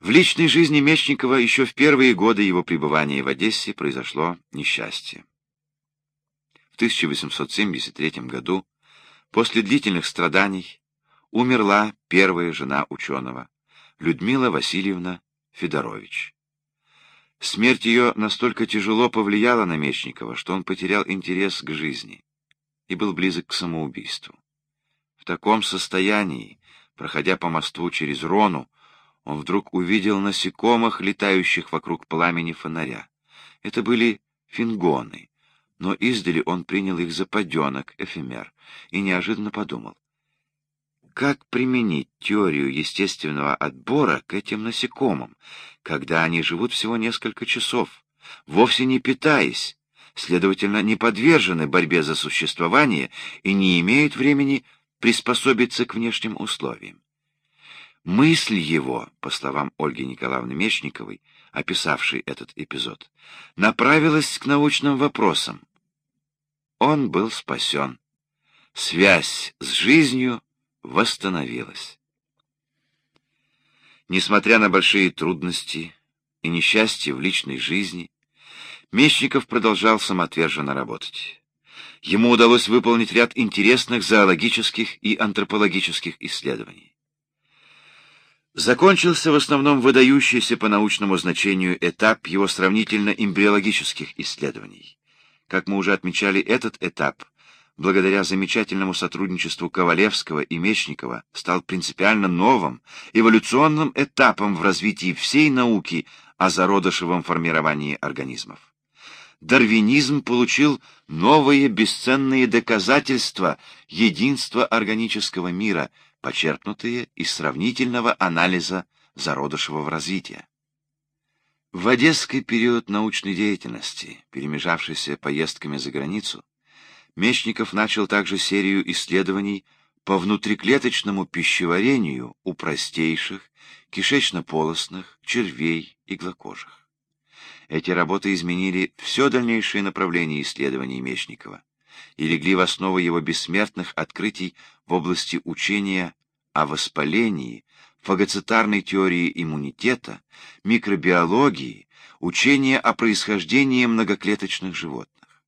В личной жизни Мечникова еще в первые годы его пребывания в Одессе произошло несчастье. В 1873 году, после длительных страданий, умерла первая жена ученого, Людмила Васильевна Федорович. Смерть ее настолько тяжело повлияла на Мечникова, что он потерял интерес к жизни и был близок к самоубийству. В таком состоянии, проходя по мосту через Рону, он вдруг увидел насекомых, летающих вокруг пламени фонаря. Это были фингоны, но издали он принял их за поденок, эфемер, и неожиданно подумал, как применить теорию естественного отбора к этим насекомым, когда они живут всего несколько часов, вовсе не питаясь, следовательно, не подвержены борьбе за существование и не имеют времени приспособиться к внешним условиям. Мысль его, по словам Ольги Николаевны Мечниковой, описавшей этот эпизод, направилась к научным вопросам. Он был спасен. Связь с жизнью восстановилась. Несмотря на большие трудности и несчастья в личной жизни, Мечников продолжал самоотверженно работать. Ему удалось выполнить ряд интересных зоологических и антропологических исследований. Закончился в основном выдающийся по научному значению этап его сравнительно эмбриологических исследований. Как мы уже отмечали, этот этап, благодаря замечательному сотрудничеству Ковалевского и Мечникова, стал принципиально новым, эволюционным этапом в развитии всей науки о зародышевом формировании организмов. Дарвинизм получил новые бесценные доказательства единства органического мира — почерпнутые из сравнительного анализа зародышевого развития. В одесский период научной деятельности, перемежавшийся поездками за границу, Мечников начал также серию исследований по внутриклеточному пищеварению у простейших, кишечно-полостных, червей, иглокожих. Эти работы изменили все дальнейшее направление исследований Мечникова и легли в основу его бессмертных открытий в области учения о воспалении, фагоцитарной теории иммунитета, микробиологии, учения о происхождении многоклеточных животных.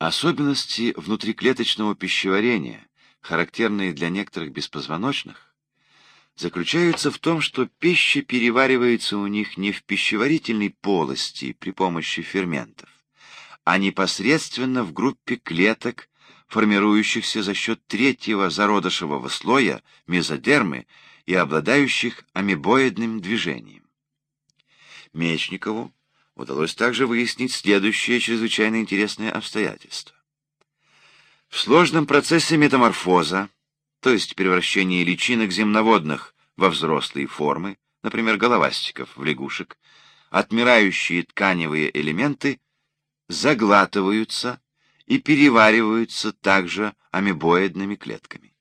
Особенности внутриклеточного пищеварения, характерные для некоторых беспозвоночных, заключаются в том, что пища переваривается у них не в пищеварительной полости при помощи ферментов, а непосредственно в группе клеток, формирующихся за счет третьего зародышевого слоя мезодермы и обладающих амебоидным движением. Мечникову удалось также выяснить следующее чрезвычайно интересное обстоятельство. В сложном процессе метаморфоза, то есть превращения личинок земноводных во взрослые формы, например, головастиков в лягушек, отмирающие тканевые элементы заглатываются и перевариваются также амебоидными клетками.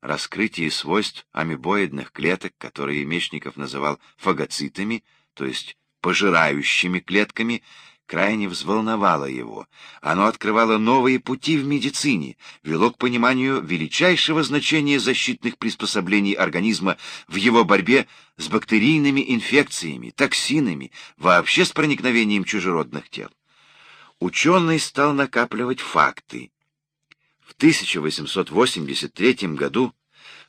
Раскрытие свойств амебоидных клеток, которые Мечников называл фагоцитами, то есть пожирающими клетками, крайне взволновало его. Оно открывало новые пути в медицине, вело к пониманию величайшего значения защитных приспособлений организма в его борьбе с бактерийными инфекциями, токсинами, вообще с проникновением чужеродных тел. Ученый стал накапливать факты. В 1883 году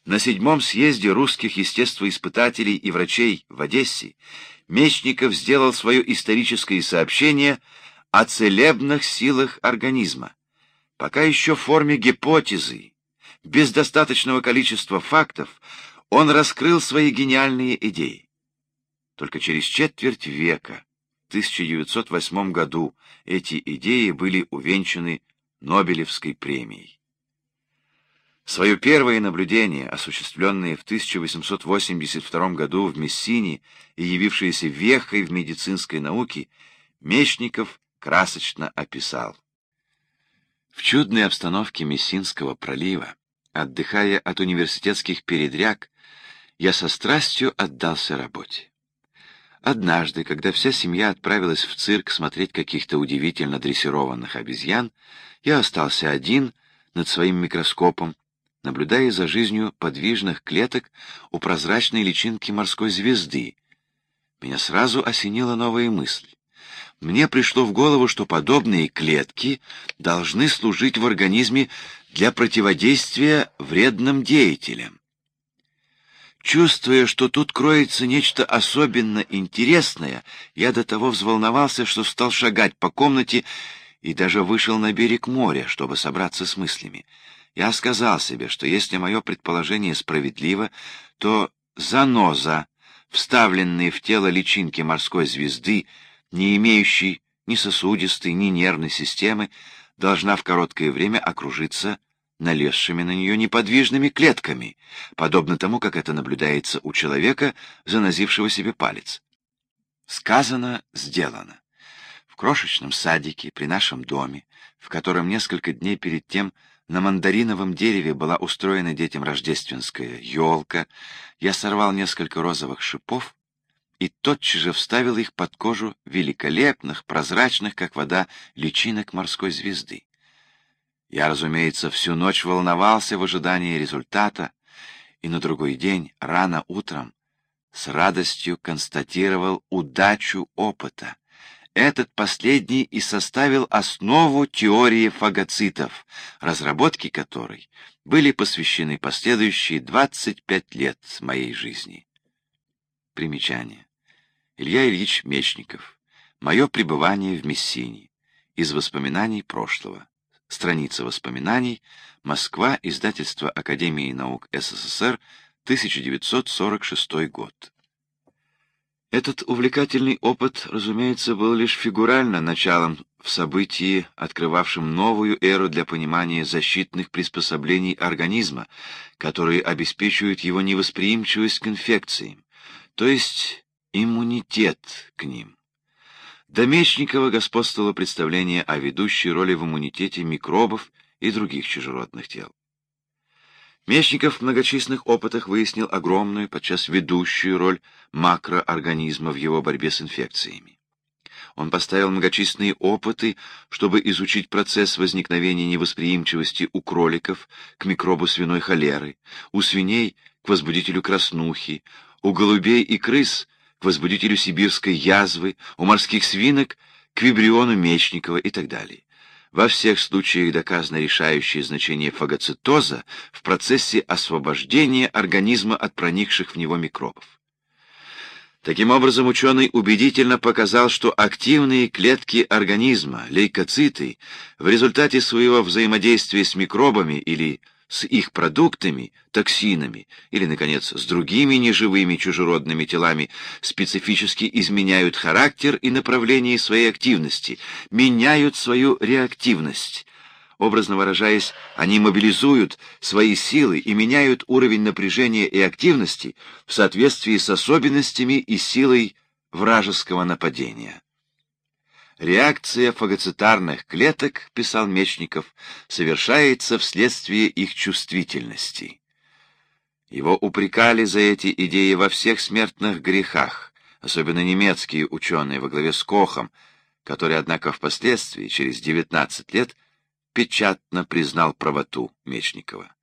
на седьмом съезде русских естествоиспытателей и врачей в Одессе Мечников сделал свое историческое сообщение о целебных силах организма. Пока еще в форме гипотезы, без достаточного количества фактов, он раскрыл свои гениальные идеи. Только через четверть века, 1908 году, эти идеи были увенчаны Нобелевской премией. Свое первое наблюдение, осуществленное в 1882 году в Мессине и явившееся вехой в медицинской науке, Мечников красочно описал. В чудной обстановке Мессинского пролива, отдыхая от университетских передряг, я со страстью отдался работе. Однажды, когда вся семья отправилась в цирк смотреть каких-то удивительно дрессированных обезьян, я остался один над своим микроскопом, наблюдая за жизнью подвижных клеток у прозрачной личинки морской звезды. Меня сразу осенила новая мысль. Мне пришло в голову, что подобные клетки должны служить в организме для противодействия вредным деятелям. Чувствуя, что тут кроется нечто особенно интересное, я до того взволновался, что стал шагать по комнате и даже вышел на берег моря, чтобы собраться с мыслями. Я сказал себе, что если мое предположение справедливо, то заноза, вставленная в тело личинки морской звезды, не имеющей ни сосудистой, ни нервной системы, должна в короткое время окружиться налезшими на нее неподвижными клетками, подобно тому, как это наблюдается у человека, занозившего себе палец. Сказано, сделано. В крошечном садике при нашем доме, в котором несколько дней перед тем на мандариновом дереве была устроена детям рождественская елка, я сорвал несколько розовых шипов и тотчас же вставил их под кожу великолепных, прозрачных, как вода, личинок морской звезды. Я, разумеется, всю ночь волновался в ожидании результата, и на другой день, рано утром, с радостью констатировал удачу опыта. Этот последний и составил основу теории фагоцитов, разработки которой были посвящены последующие 25 лет моей жизни. Примечание. Илья Ильич Мечников. Мое пребывание в Мессине. Из воспоминаний прошлого. Страница воспоминаний. Москва. Издательство Академии наук СССР. 1946 год. Этот увлекательный опыт, разумеется, был лишь фигурально началом в событии, открывавшем новую эру для понимания защитных приспособлений организма, которые обеспечивают его невосприимчивость к инфекциям, то есть иммунитет к ним. До Мечникова господствовало представление о ведущей роли в иммунитете микробов и других чужеродных тел. Мечников в многочисленных опытах выяснил огромную, подчас ведущую роль макроорганизма в его борьбе с инфекциями. Он поставил многочисленные опыты, чтобы изучить процесс возникновения невосприимчивости у кроликов к микробу свиной холеры, у свиней к возбудителю краснухи, у голубей и крыс к возбудителю сибирской язвы, у морских свинок к вибриону Мечникова и так далее. Во всех случаях доказано решающее значение фагоцитоза в процессе освобождения организма от проникших в него микробов. Таким образом, ученый убедительно показал, что активные клетки организма, лейкоциты, в результате своего взаимодействия с микробами или с их продуктами, токсинами или, наконец, с другими неживыми чужеродными телами специфически изменяют характер и направление своей активности, меняют свою реактивность. Образно выражаясь, они мобилизуют свои силы и меняют уровень напряжения и активности в соответствии с особенностями и силой вражеского нападения. Реакция фагоцитарных клеток, писал Мечников, совершается вследствие их чувствительности. Его упрекали за эти идеи во всех смертных грехах, особенно немецкие ученые во главе с Кохом, который, однако, впоследствии, через 19 лет, печатно признал правоту Мечникова.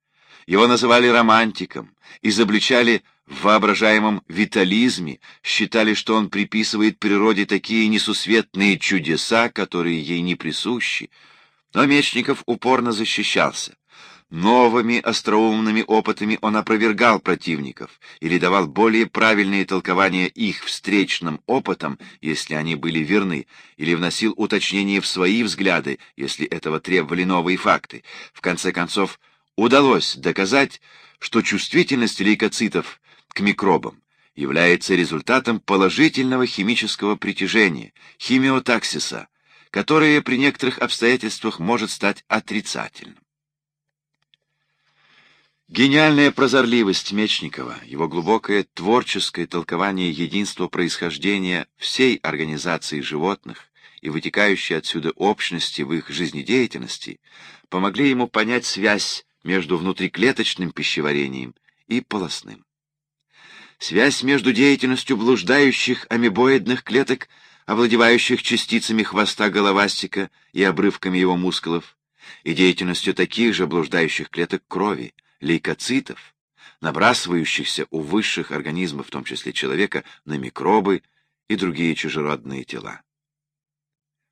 Его называли романтиком, изобличали в воображаемом витализме, считали, что он приписывает природе такие несусветные чудеса, которые ей не присущи. Но Мечников упорно защищался. Новыми остроумными опытами он опровергал противников или давал более правильные толкования их встречным опытам, если они были верны, или вносил уточнения в свои взгляды, если этого требовали новые факты. В конце концов, удалось доказать, что чувствительность лейкоцитов к микробам является результатом положительного химического притяжения, химиотаксиса, которое при некоторых обстоятельствах может стать отрицательным. Гениальная прозорливость Мечникова, его глубокое творческое толкование единства происхождения всей организации животных и вытекающей отсюда общности в их жизнедеятельности помогли ему понять связь между внутриклеточным пищеварением и полостным. Связь между деятельностью блуждающих амебоидных клеток, овладевающих частицами хвоста головастика и обрывками его мускулов, и деятельностью таких же блуждающих клеток крови, лейкоцитов, набрасывающихся у высших организмов, в том числе человека, на микробы и другие чужеродные тела.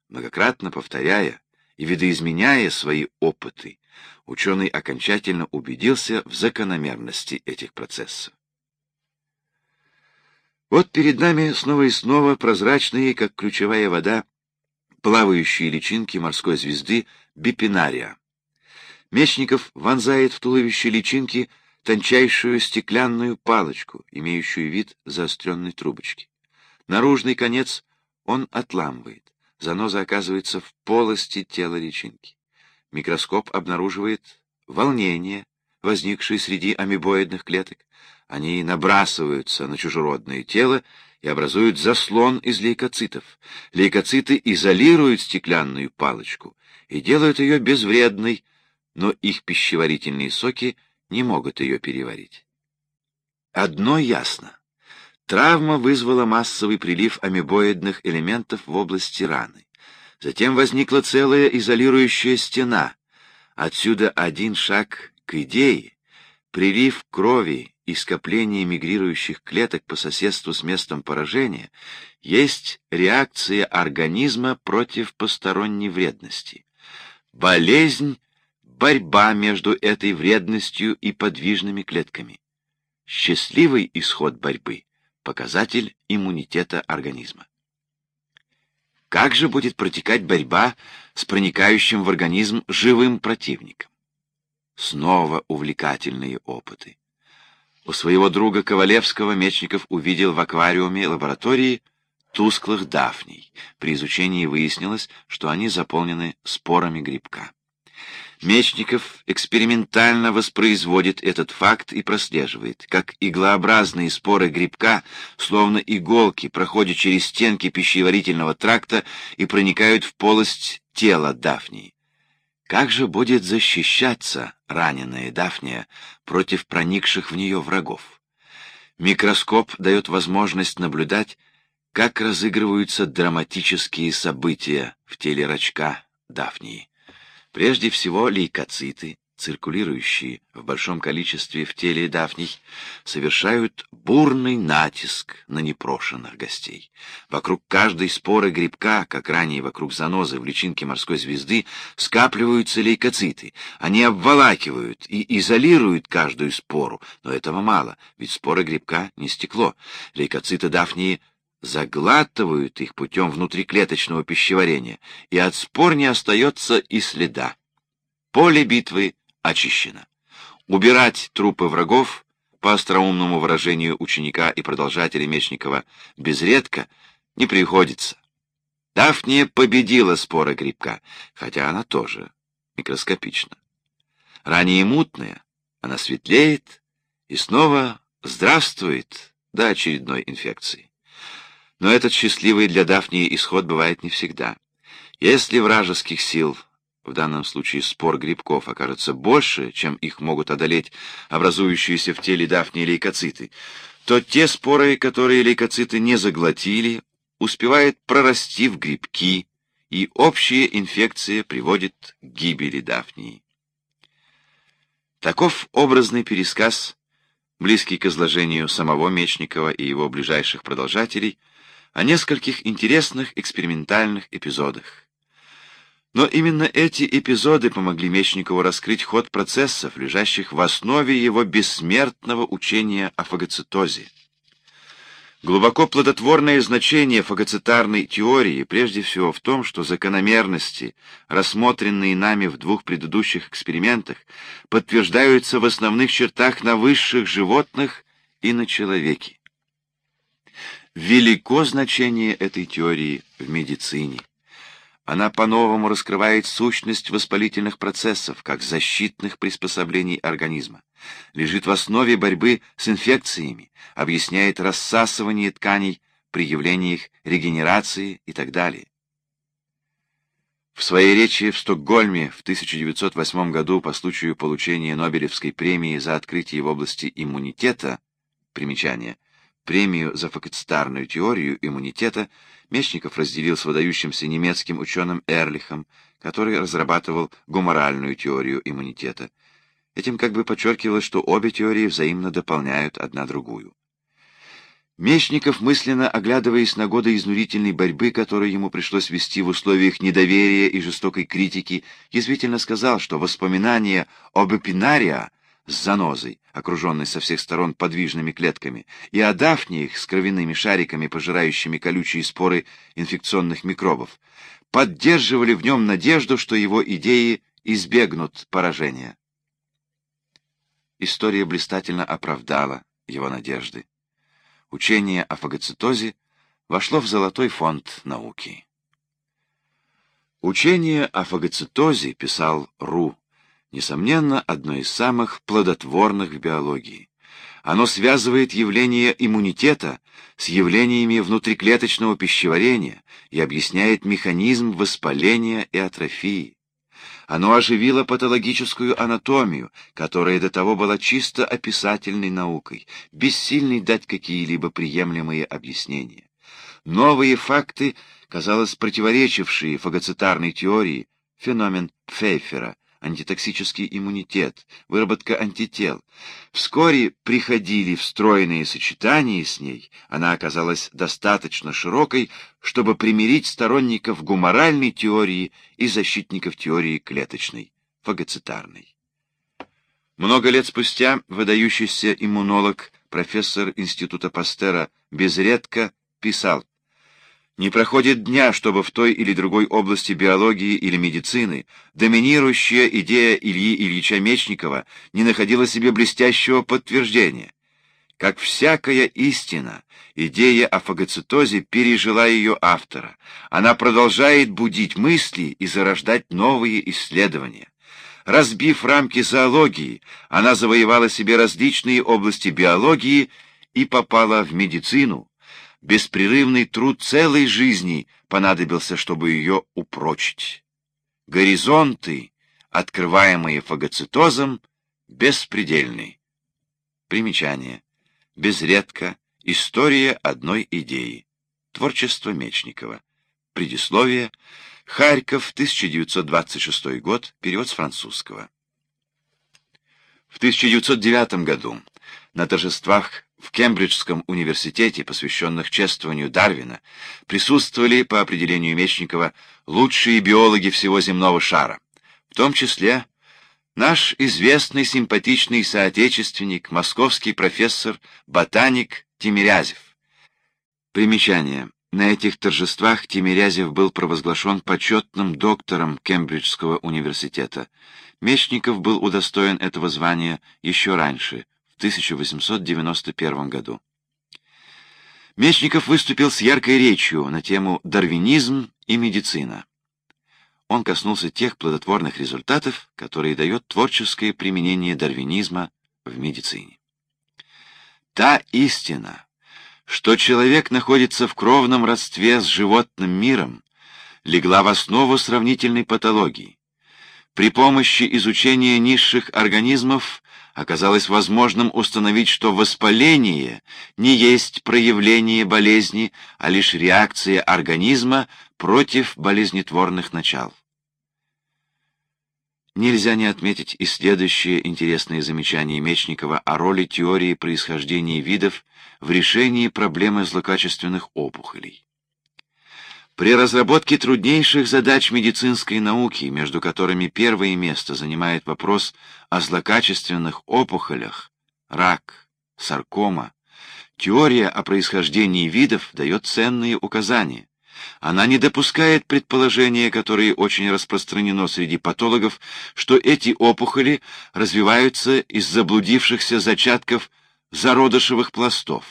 Многократно повторяя и видоизменяя свои опыты, ученый окончательно убедился в закономерности этих процессов. Вот перед нами снова и снова прозрачные, как ключевая вода, плавающие личинки морской звезды Бипинария. Мечников вонзает в туловище личинки тончайшую стеклянную палочку, имеющую вид заостренной трубочки. Наружный конец он отламывает. Заноза оказывается в полости тела личинки. Микроскоп обнаруживает волнение, возникшее среди амебоидных клеток. Они набрасываются на чужеродное тело и образуют заслон из лейкоцитов. Лейкоциты изолируют стеклянную палочку и делают ее безвредной, но их пищеварительные соки не могут ее переварить. Одно ясно. Травма вызвала массовый прилив амебоидных элементов в области раны. Затем возникла целая изолирующая стена. Отсюда один шаг к идее. Прилив крови и скопление мигрирующих клеток по соседству с местом поражения есть реакция организма против посторонней вредности. Болезнь — борьба между этой вредностью и подвижными клетками. Счастливый исход борьбы — показатель иммунитета организма. Как же будет протекать борьба с проникающим в организм живым противником? Снова увлекательные опыты. У своего друга Ковалевского Мечников увидел в аквариуме лаборатории тусклых дафний. При изучении выяснилось, что они заполнены спорами грибка. Мечников экспериментально воспроизводит этот факт и прослеживает, как иглообразные споры грибка, словно иголки, проходят через стенки пищеварительного тракта и проникают в полость тела дафнии. Как же будет защищаться раненая Дафния против проникших в нее врагов? Микроскоп дает возможность наблюдать, как разыгрываются драматические события в теле рачка Дафнии. Прежде всего лейкоциты, циркулирующие в большом количестве в теле дафний, совершают бурный натиск на непрошенных гостей. Вокруг каждой споры грибка, как ранее вокруг занозы в личинке морской звезды, скапливаются лейкоциты. Они обволакивают и изолируют каждую спору, но этого мало, ведь споры грибка не стекло. Лейкоциты дафнии заглатывают их путем внутриклеточного пищеварения, и от спор не остается и следа. Поле битвы очищено. Убирать трупы врагов, по остроумному выражению ученика и продолжателя Мечникова, безредко не приходится. Дафния победила спора грибка, хотя она тоже микроскопична. Ранее мутная, она светлеет и снова здравствует до очередной инфекции. Но этот счастливый для Дафнии исход бывает не всегда. Если вражеских сил в данном случае спор грибков окажется больше, чем их могут одолеть образующиеся в теле дафнии лейкоциты, то те споры, которые лейкоциты не заглотили, успевают прорасти в грибки, и общая инфекция приводит к гибели дафнии. Таков образный пересказ, близкий к изложению самого Мечникова и его ближайших продолжателей, о нескольких интересных экспериментальных эпизодах. Но именно эти эпизоды помогли Мечникову раскрыть ход процессов, лежащих в основе его бессмертного учения о фагоцитозе. Глубоко плодотворное значение фагоцитарной теории прежде всего в том, что закономерности, рассмотренные нами в двух предыдущих экспериментах, подтверждаются в основных чертах на высших животных и на человеке. Велико значение этой теории в медицине. Она по-новому раскрывает сущность воспалительных процессов, как защитных приспособлений организма. Лежит в основе борьбы с инфекциями, объясняет рассасывание тканей при явлениях регенерации и так далее. В своей речи в Стокгольме в 1908 году по случаю получения Нобелевской премии за открытие в области иммунитета, примечание, премию за фагоцитарную теорию иммунитета, Мечников разделил с выдающимся немецким ученым Эрлихом, который разрабатывал гуморальную теорию иммунитета. Этим как бы подчеркивалось, что обе теории взаимно дополняют одна другую. Мечников, мысленно оглядываясь на годы изнурительной борьбы, которую ему пришлось вести в условиях недоверия и жестокой критики, язвительно сказал, что воспоминания об эпинария с занозой, окруженной со всех сторон подвижными клетками, и о дафниях с кровяными шариками, пожирающими колючие споры инфекционных микробов, поддерживали в нем надежду, что его идеи избегнут поражения. История блистательно оправдала его надежды. Учение о фагоцитозе вошло в золотой фонд науки. Учение о фагоцитозе, писал Ру, несомненно, одно из самых плодотворных в биологии. Оно связывает явление иммунитета с явлениями внутриклеточного пищеварения и объясняет механизм воспаления и атрофии. Оно оживило патологическую анатомию, которая до того была чисто описательной наукой, бессильной дать какие-либо приемлемые объяснения. Новые факты, казалось, противоречившие фагоцитарной теории, феномен Пфейфера, антитоксический иммунитет, выработка антител. Вскоре приходили встроенные сочетания с ней, она оказалась достаточно широкой, чтобы примирить сторонников гуморальной теории и защитников теории клеточной, фагоцитарной. Много лет спустя выдающийся иммунолог, профессор Института Пастера Безредко писал, не проходит дня, чтобы в той или другой области биологии или медицины доминирующая идея Ильи Ильича Мечникова не находила себе блестящего подтверждения. Как всякая истина, идея о фагоцитозе пережила ее автора. Она продолжает будить мысли и зарождать новые исследования. Разбив рамки зоологии, она завоевала себе различные области биологии и попала в медицину, беспрерывный труд целой жизни понадобился, чтобы ее упрочить. Горизонты, открываемые фагоцитозом, беспредельны. Примечание. Безредко. История одной идеи. Творчество Мечникова. Предисловие. Харьков, 1926 год. Перевод с французского. В 1909 году на торжествах в Кембриджском университете, посвященных чествованию Дарвина, присутствовали, по определению Мечникова, лучшие биологи всего земного шара, в том числе наш известный симпатичный соотечественник, московский профессор, ботаник Тимирязев. Примечание. На этих торжествах Тимирязев был провозглашен почетным доктором Кембриджского университета. Мечников был удостоен этого звания еще раньше, 1891 году. Мечников выступил с яркой речью на тему «Дарвинизм и медицина». Он коснулся тех плодотворных результатов, которые дает творческое применение дарвинизма в медицине. Та истина, что человек находится в кровном родстве с животным миром, легла в основу сравнительной патологии. При помощи изучения низших организмов оказалось возможным установить, что воспаление не есть проявление болезни, а лишь реакция организма против болезнетворных начал. Нельзя не отметить и следующее интересное замечание Мечникова о роли теории происхождения видов в решении проблемы злокачественных опухолей. При разработке труднейших задач медицинской науки, между которыми первое место занимает вопрос о злокачественных опухолях, рак, саркома, теория о происхождении видов дает ценные указания. Она не допускает предположения, которое очень распространено среди патологов, что эти опухоли развиваются из заблудившихся зачатков зародышевых пластов.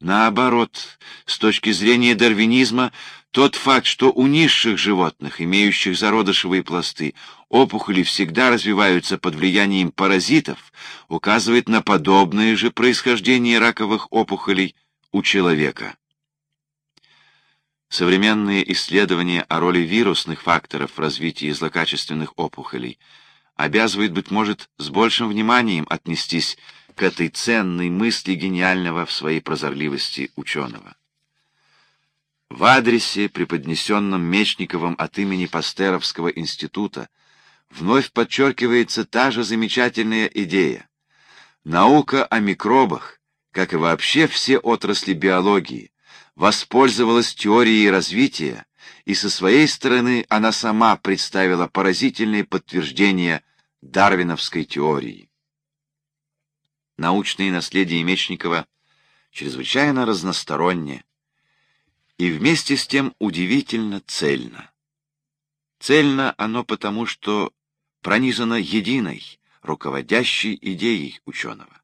Наоборот, с точки зрения дарвинизма, тот факт, что у низших животных, имеющих зародышевые пласты, опухоли всегда развиваются под влиянием паразитов, указывает на подобное же происхождение раковых опухолей у человека. Современные исследования о роли вирусных факторов в развитии злокачественных опухолей обязывают, быть может, с большим вниманием отнестись к этой ценной мысли гениального в своей прозорливости ученого. В адресе, преподнесенном Мечниковым от имени Пастеровского института, вновь подчеркивается та же замечательная идея. Наука о микробах, как и вообще все отрасли биологии, воспользовалась теорией развития, и со своей стороны она сама представила поразительные подтверждения дарвиновской теории. Научное наследие Мечникова чрезвычайно разностороннее и вместе с тем удивительно цельно. Цельно оно потому, что пронизано единой, руководящей идеей ученого.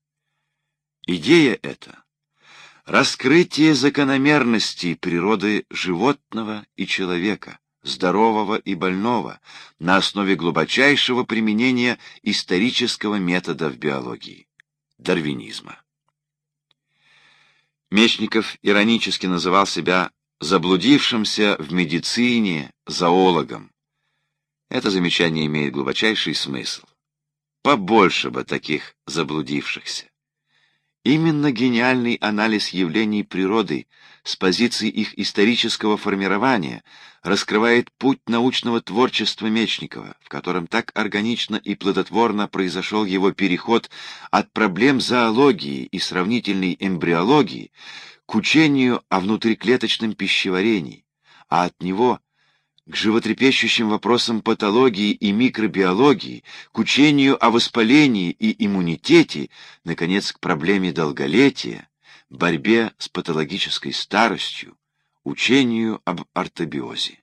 Идея эта — раскрытие закономерностей природы животного и человека, здорового и больного, на основе глубочайшего применения исторического метода в биологии — дарвинизма. Мечников иронически называл себя заблудившимся в медицине зоологом. Это замечание имеет глубочайший смысл. Побольше бы таких заблудившихся. Именно гениальный анализ явлений природы с позиции их исторического формирования раскрывает путь научного творчества Мечникова, в котором так органично и плодотворно произошел его переход от проблем зоологии и сравнительной эмбриологии к учению о внутриклеточном пищеварении, а от него к животрепещущим вопросам патологии и микробиологии, к учению о воспалении и иммунитете, наконец, к проблеме долголетия, борьбе с патологической старостью, учению об ортобиозе.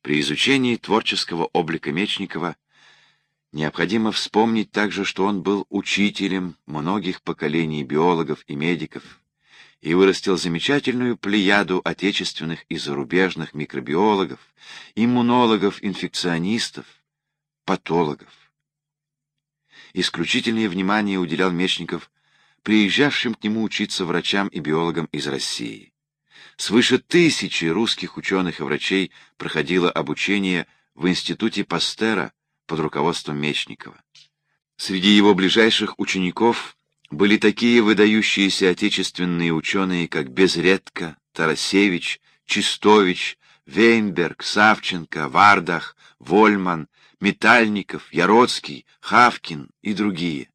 При изучении творческого облика Мечникова необходимо вспомнить также, что он был учителем многих поколений биологов и медиков, и вырастил замечательную плеяду отечественных и зарубежных микробиологов, иммунологов, инфекционистов, патологов. Исключительное внимание уделял Мечников приезжавшим к нему учиться врачам и биологам из России. Свыше тысячи русских ученых и врачей проходило обучение в Институте Пастера под руководством Мечникова. Среди его ближайших учеников были такие выдающиеся отечественные ученые, как Безредко, Тарасевич, Чистович, Вейнберг, Савченко, Вардах, Вольман, Метальников, Яроцкий, Хавкин и другие.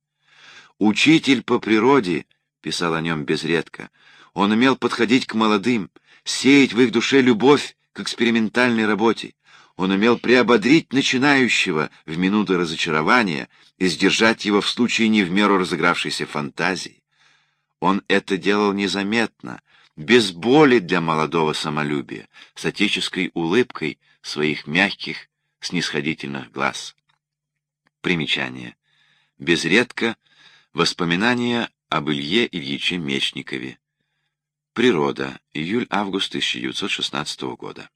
«Учитель по природе», — писал о нем Безредко, — он умел подходить к молодым, сеять в их душе любовь к экспериментальной работе, он умел приободрить начинающего в минуты разочарования и сдержать его в случае не в меру разыгравшейся фантазии. Он это делал незаметно, без боли для молодого самолюбия, с отеческой улыбкой своих мягких, снисходительных глаз. Примечание. Безредко воспоминания об Илье Ильиче Мечникове. Природа. Июль-август 1916 года.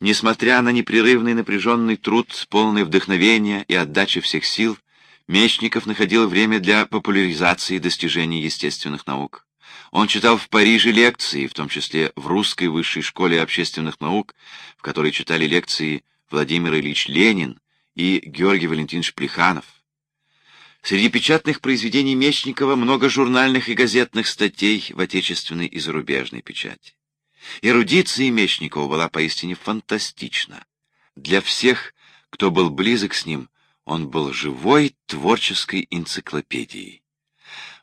Несмотря на непрерывный напряженный труд, полный вдохновения и отдачи всех сил, Мечников находил время для популяризации достижений естественных наук. Он читал в Париже лекции, в том числе в Русской высшей школе общественных наук, в которой читали лекции Владимир Ильич Ленин и Георгий Валентинович Плеханов. Среди печатных произведений Мечникова много журнальных и газетных статей в отечественной и зарубежной печати. Эрудиция Мечникова была поистине фантастична. Для всех, кто был близок с ним, он был живой творческой энциклопедией.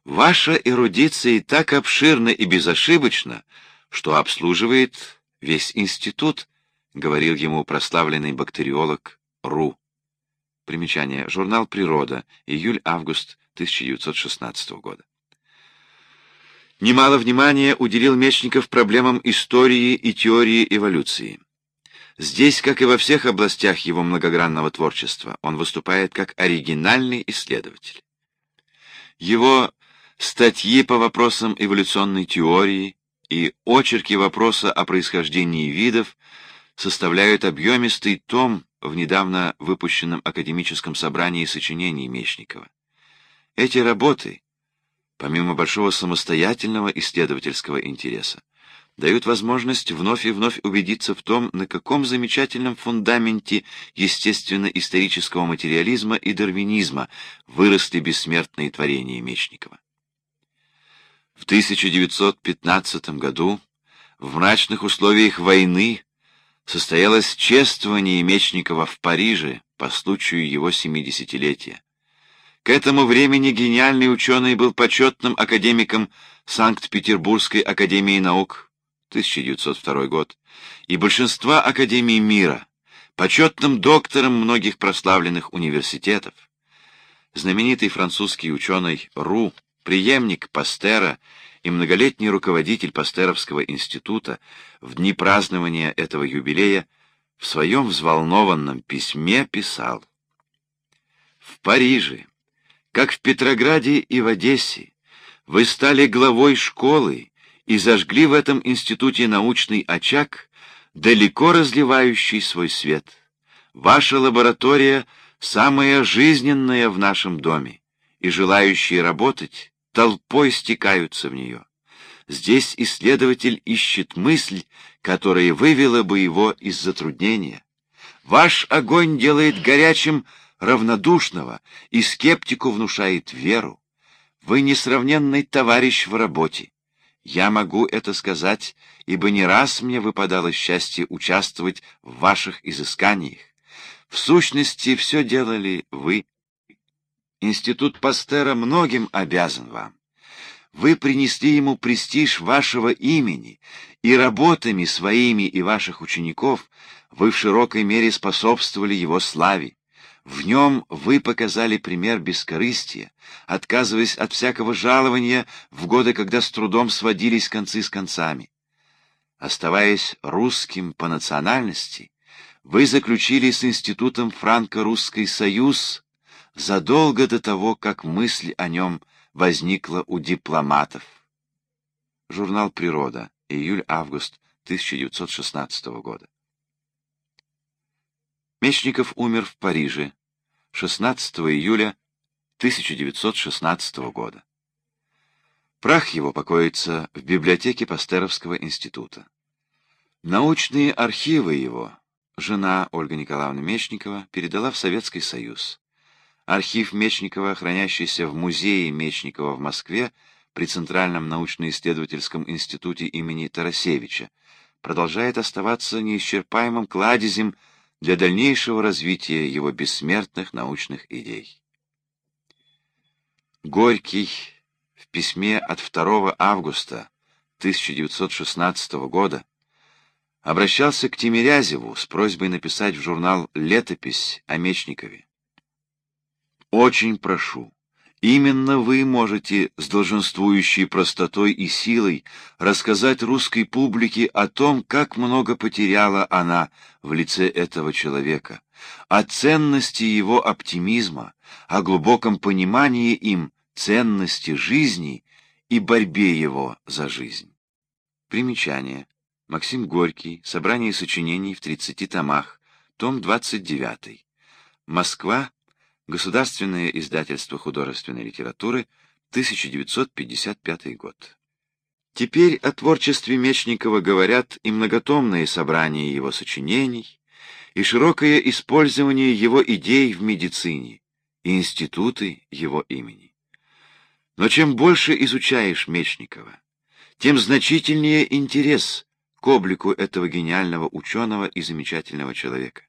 Ваша эрудиция так обширна и безошибочна, что обслуживает весь институт, говорил ему прославленный бактериолог Ру. Примечание. Журнал «Природа», июль-август 1916 года. Немало внимания уделил Мечников проблемам истории и теории эволюции. Здесь, как и во всех областях его многогранного творчества, он выступает как оригинальный исследователь. Его статьи по вопросам эволюционной теории и очерки вопроса о происхождении видов составляют объемистый том в недавно выпущенном академическом собрании сочинений Мечникова. Эти работы помимо большого самостоятельного исследовательского интереса, дают возможность вновь и вновь убедиться в том, на каком замечательном фундаменте естественно-исторического материализма и дарвинизма выросли бессмертные творения Мечникова. В 1915 году, в мрачных условиях войны, состоялось чествование Мечникова в Париже по случаю его семидесятилетия. К этому времени гениальный ученый был почетным академиком Санкт-Петербургской академии наук 1902 год и большинства академий мира, почетным доктором многих прославленных университетов. Знаменитый французский ученый Ру, преемник Пастера и многолетний руководитель Пастеровского института в дни празднования этого юбилея в своем взволнованном письме писал «В Париже, как в Петрограде и в Одессе, вы стали главой школы и зажгли в этом институте научный очаг, далеко разливающий свой свет. Ваша лаборатория самая жизненная в нашем доме, и желающие работать толпой стекаются в нее. Здесь исследователь ищет мысль, которая вывела бы его из затруднения. Ваш огонь делает горячим равнодушного и скептику внушает веру. Вы несравненный товарищ в работе. Я могу это сказать, ибо не раз мне выпадало счастье участвовать в ваших изысканиях. В сущности, все делали вы. Институт Пастера многим обязан вам. Вы принесли ему престиж вашего имени, и работами своими и ваших учеников вы в широкой мере способствовали его славе. В нем вы показали пример бескорыстия, отказываясь от всякого жалования в годы, когда с трудом сводились концы с концами. Оставаясь русским по национальности, вы заключили с Институтом Франко-Русский союз задолго до того, как мысль о нем возникла у дипломатов. Журнал «Природа», июль-август 1916 года. Мечников умер в Париже 16 июля 1916 года. Прах его покоится в библиотеке Пастеровского института. Научные архивы его жена Ольга Николаевна Мечникова передала в Советский Союз. Архив Мечникова, хранящийся в музее Мечникова в Москве при Центральном научно-исследовательском институте имени Тарасевича, продолжает оставаться неисчерпаемым кладезем для дальнейшего развития его бессмертных научных идей. Горький в письме от 2 августа 1916 года обращался к Тимирязеву с просьбой написать в журнал «Летопись» о Мечникове. «Очень прошу, Именно вы можете с долженствующей простотой и силой рассказать русской публике о том, как много потеряла она в лице этого человека, о ценности его оптимизма, о глубоком понимании им ценности жизни и борьбе его за жизнь. Примечание. Максим Горький. Собрание сочинений в 30 томах. Том 29. Москва. Государственное издательство художественной литературы, 1955 год. Теперь о творчестве Мечникова говорят и многотомные собрания его сочинений, и широкое использование его идей в медицине, и институты его имени. Но чем больше изучаешь Мечникова, тем значительнее интерес к облику этого гениального ученого и замечательного человека.